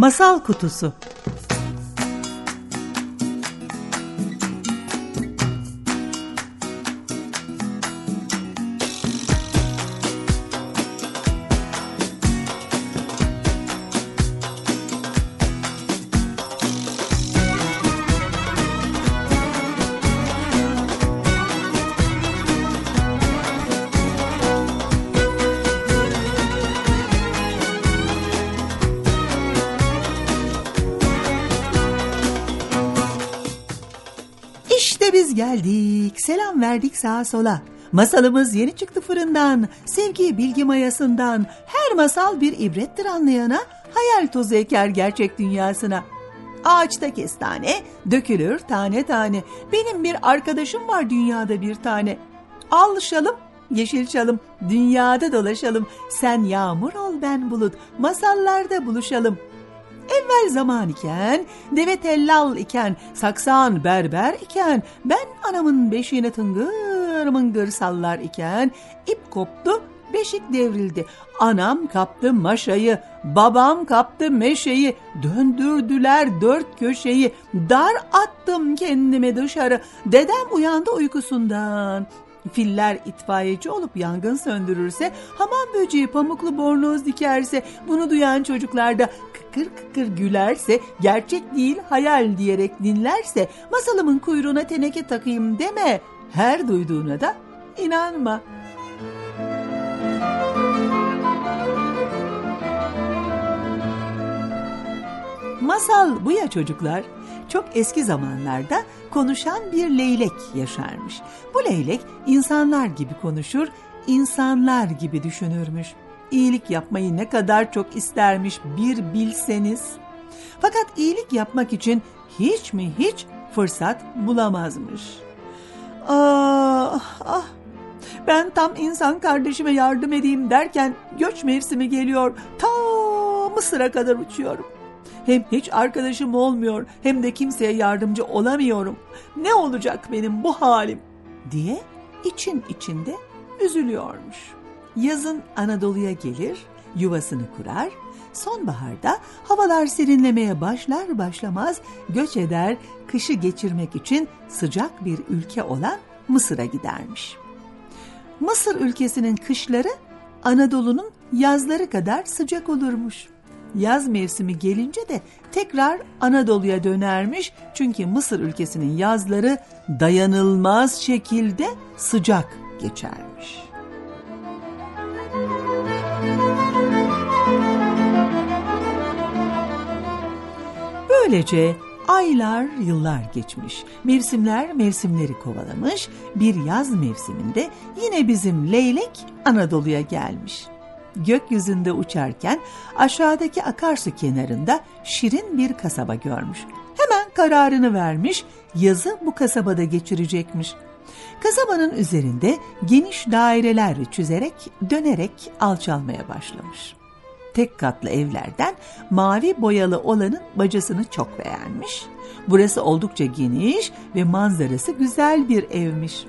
Masal Kutusu geldik. Selam verdik sağa sola. Masalımız yeni çıktı fırından. Sevgi bilgi mayasından. Her masal bir ibrettir anlayana. Hayal tozu eker gerçek dünyasına. Ağaçta kestane, dökülür tane tane. Benim bir arkadaşım var dünyada bir tane. Al şalım, yeşil çalım, dünyada dolaşalım. Sen yağmur ol ben bulut, masallarda buluşalım.'' Evvel zaman iken, deve tellal iken, saksan berber iken, ben anamın beşiğine tıngır mıngır sallar iken, ip koptu, beşik devrildi. Anam kaptı maşayı, babam kaptı meşeyi, döndürdüler dört köşeyi, dar attım kendimi dışarı, dedem uyandı uykusundan. Filler itfaiyeci olup yangın söndürürse, hamam böceği pamuklu bornoz dikerse, bunu duyan çocuklar da kıkır kıkır gülerse, gerçek değil hayal diyerek dinlerse, masalımın kuyruğuna teneke takayım deme, her duyduğuna da inanma. Masal bu ya çocuklar. Çok eski zamanlarda konuşan bir leylek yaşarmış. Bu leylek insanlar gibi konuşur, insanlar gibi düşünürmüş. İyilik yapmayı ne kadar çok istermiş bir bilseniz. Fakat iyilik yapmak için hiç mi hiç fırsat bulamazmış. Ah ah ben tam insan kardeşime yardım edeyim derken göç mevsimi geliyor. Ta Mısır'a kadar uçuyorum. Hem hiç arkadaşım olmuyor hem de kimseye yardımcı olamıyorum. Ne olacak benim bu halim diye için içinde üzülüyormuş. Yazın Anadolu'ya gelir, yuvasını kurar, sonbaharda havalar serinlemeye başlar başlamaz göç eder, kışı geçirmek için sıcak bir ülke olan Mısır'a gidermiş. Mısır ülkesinin kışları Anadolu'nun yazları kadar sıcak olurmuş. Yaz mevsimi gelince de tekrar Anadolu'ya dönermiş çünkü Mısır ülkesinin yazları dayanılmaz şekilde sıcak geçermiş. Böylece aylar yıllar geçmiş. Mevsimler mevsimleri kovalamış. Bir yaz mevsiminde yine bizim leylek Anadolu'ya gelmiş. Gökyüzünde uçarken aşağıdaki akarsu kenarında şirin bir kasaba görmüş. Hemen kararını vermiş, yazı bu kasabada geçirecekmiş. Kasabanın üzerinde geniş daireler çizerek dönerek alçalmaya başlamış tek katlı evlerden mavi boyalı olanın bacasını çok beğenmiş. Burası oldukça geniş ve manzarası güzel bir evmiş.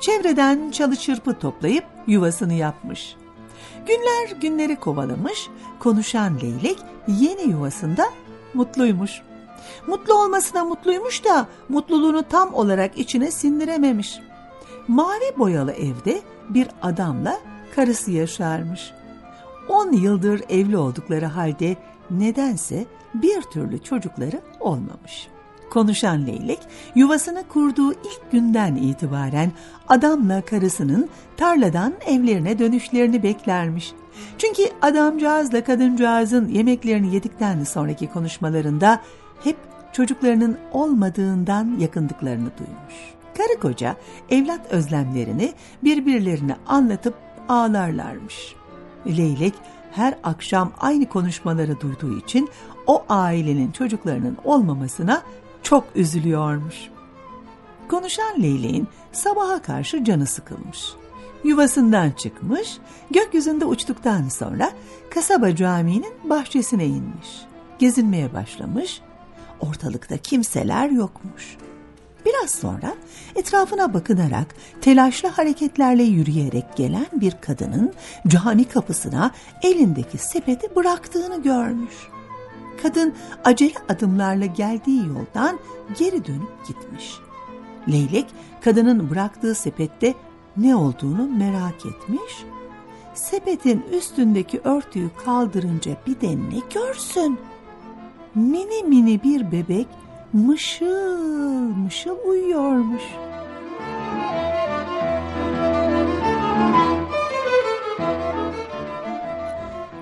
Çevreden çalı çırpı toplayıp yuvasını yapmış. Günler günleri kovalamış, konuşan leylek yeni yuvasında mutluymuş. Mutlu olmasına mutluymuş da mutluluğunu tam olarak içine sindirememiş. Mavi boyalı evde bir adamla karısı yaşarmış. 10 yıldır evli oldukları halde nedense bir türlü çocukları olmamış. Konuşan leylek yuvasını kurduğu ilk günden itibaren adamla karısının tarladan evlerine dönüşlerini beklermiş. Çünkü adamcağızla kadıncağızın yemeklerini yedikten sonraki konuşmalarında hep çocuklarının olmadığından yakındıklarını duymuş. Karı koca evlat özlemlerini birbirlerine anlatıp ağlarlarmış. Leylek her akşam aynı konuşmaları duyduğu için o ailenin çocuklarının olmamasına çok üzülüyormuş. Konuşan leyleğin sabaha karşı canı sıkılmış. Yuvasından çıkmış, gökyüzünde uçtuktan sonra kasaba caminin bahçesine inmiş. Gezinmeye başlamış, ortalıkta kimseler yokmuş. Biraz sonra etrafına bakınarak telaşlı hareketlerle yürüyerek gelen bir kadının cami kapısına elindeki sepeti bıraktığını görmüş. Kadın acele adımlarla geldiği yoldan geri dönüp gitmiş. Leylek kadının bıraktığı sepette ne olduğunu merak etmiş. Sepetin üstündeki örtüyü kaldırınca bir de ne görsün? Mini mini bir bebek mışıl mışıl uyuyormuş.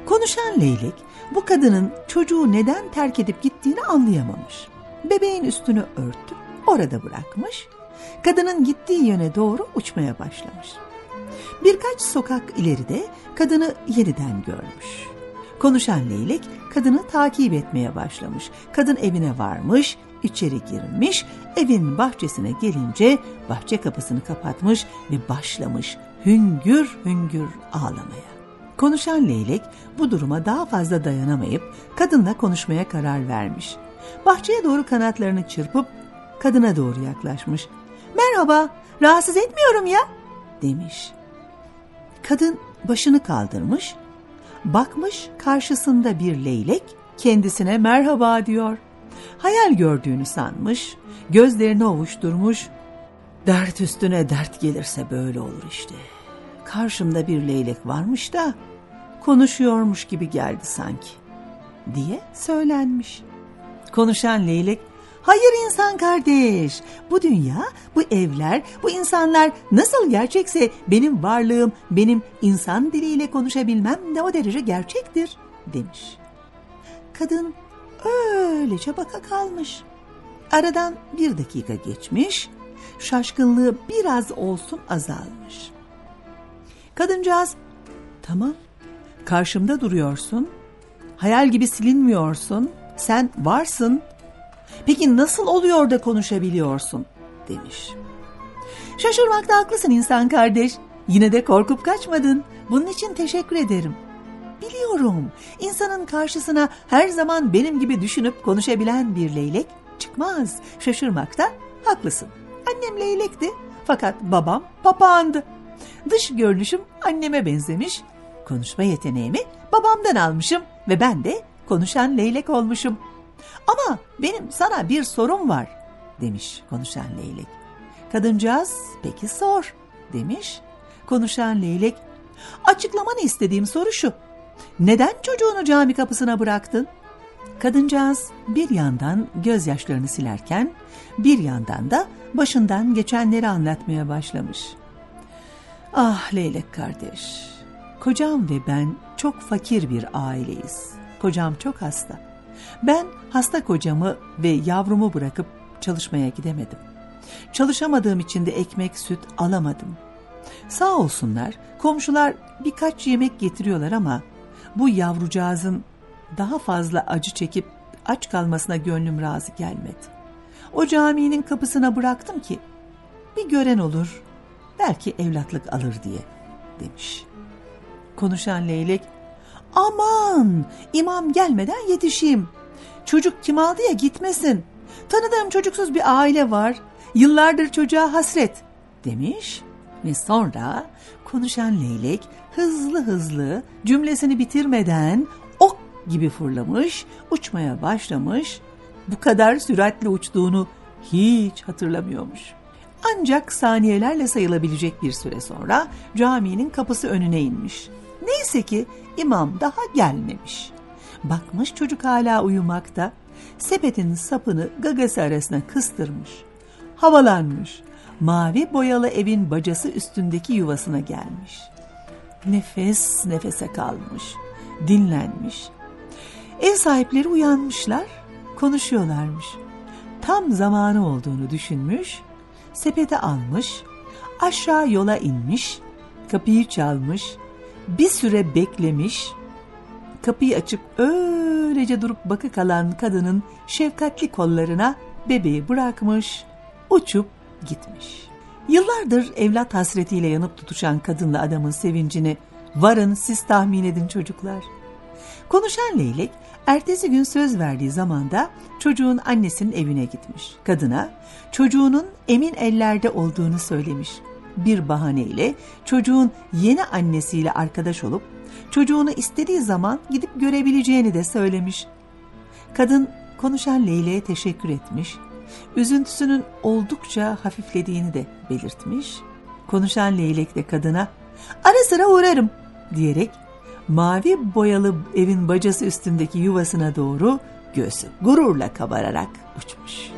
Konuşan leylek bu kadının çocuğu neden terk edip gittiğini anlayamamış. Bebeğin üstünü örtüp orada bırakmış, kadının gittiği yöne doğru uçmaya başlamış. Birkaç sokak ileride kadını yeniden görmüş. Konuşan leylek kadını takip etmeye başlamış. Kadın evine varmış, içeri girmiş, evin bahçesine gelince bahçe kapısını kapatmış ve başlamış hüngür hüngür ağlamaya. Konuşan leylek bu duruma daha fazla dayanamayıp kadınla konuşmaya karar vermiş. Bahçeye doğru kanatlarını çırpıp kadına doğru yaklaşmış. Merhaba, rahatsız etmiyorum ya, demiş. Kadın başını kaldırmış, bakmış karşısında bir leylek kendisine merhaba diyor. Hayal gördüğünü sanmış, gözlerini ovuşturmuş. Dert üstüne dert gelirse böyle olur işte. Karşımda bir leylek varmış da konuşuyormuş gibi geldi sanki diye söylenmiş. Konuşan leylek Hayır insan kardeş, bu dünya, bu evler, bu insanlar nasıl gerçekse benim varlığım, benim insan diliyle konuşabilmem de o derece gerçektir demiş. Kadın öylece baka kalmış. Aradan bir dakika geçmiş, şaşkınlığı biraz olsun azalmış. Kadıncağız, tamam, karşımda duruyorsun, hayal gibi silinmiyorsun, sen varsın, peki nasıl oluyor da konuşabiliyorsun, demiş. Şaşırmakta haklısın insan kardeş, yine de korkup kaçmadın, bunun için teşekkür ederim.'' Biliyorum. İnsanın karşısına her zaman benim gibi düşünüp konuşabilen bir leylek çıkmaz. Şaşırmakta haklısın. Annem leylekti fakat babam papağandı. Dış görünüşüm anneme benzemiş. Konuşma yeteneğimi babamdan almışım ve ben de konuşan leylek olmuşum. Ama benim sana bir sorum var demiş konuşan leylek. Kadıncağız peki sor demiş. Konuşan leylek açıklamanı istediğim soru şu. Neden çocuğunu cami kapısına bıraktın? Kadıncağız bir yandan gözyaşlarını silerken bir yandan da başından geçenleri anlatmaya başlamış. Ah Leylek kardeş, kocam ve ben çok fakir bir aileyiz. Kocam çok hasta. Ben hasta kocamı ve yavrumu bırakıp çalışmaya gidemedim. Çalışamadığım için de ekmek süt alamadım. Sağ olsunlar komşular birkaç yemek getiriyorlar ama bu yavrucağızın daha fazla acı çekip aç kalmasına gönlüm razı gelmedi. O caminin kapısına bıraktım ki bir gören olur belki evlatlık alır diye demiş. Konuşan leylek aman imam gelmeden yetişeyim. Çocuk kim aldı ya gitmesin. Tanıdığım çocuksuz bir aile var. Yıllardır çocuğa hasret demiş ve sonra konuşan leylek hızlı hızlı cümlesini bitirmeden ok gibi fırlamış, uçmaya başlamış. Bu kadar süratle uçtuğunu hiç hatırlamıyormuş. Ancak saniyelerle sayılabilecek bir süre sonra caminin kapısı önüne inmiş. Neyse ki imam daha gelmemiş. Bakmış çocuk hala uyumakta. Sepetin sapını gagası arasına kıstırmış. Havalanmış. Mavi boyalı evin bacası üstündeki yuvasına gelmiş nefes nefese kalmış, dinlenmiş. Ev sahipleri uyanmışlar, konuşuyorlarmış. Tam zamanı olduğunu düşünmüş, sepete almış, aşağı yola inmiş, kapıyı çalmış, bir süre beklemiş, kapıyı açıp öylece durup bakı kalan kadının şefkatli kollarına bebeği bırakmış, uçup gitmiş. Yıllardır evlat hasretiyle yanıp tutuşan kadınla adamın sevincini varın siz tahmin edin çocuklar. Konuşan leylek ertesi gün söz verdiği zamanda çocuğun annesinin evine gitmiş. Kadına çocuğunun emin ellerde olduğunu söylemiş. Bir bahaneyle çocuğun yeni annesiyle arkadaş olup çocuğunu istediği zaman gidip görebileceğini de söylemiş. Kadın konuşan Leyle'ye teşekkür etmiş, üzüntüsünün oldukça hafiflediğini de belirtmiş. Konuşan Leylek de kadına ara sıra uğrarım diyerek mavi boyalı evin bacası üstündeki yuvasına doğru göğsü gururla kabararak uçmuş.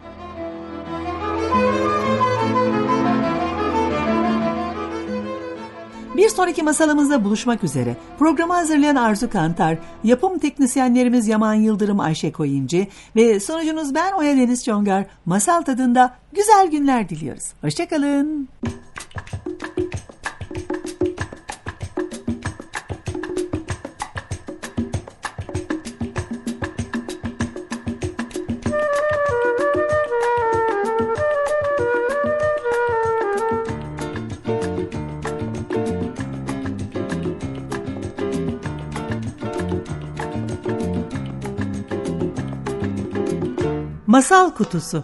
Bir sonraki masalımızda buluşmak üzere. Programı hazırlayan Arzu Kantar, yapım teknisyenlerimiz Yaman Yıldırım Ayşe Koyuncu ve sonucunuz ben Oya Deniz Çongar. Masal tadında güzel günler diliyoruz. Hoşçakalın. Masal Kutusu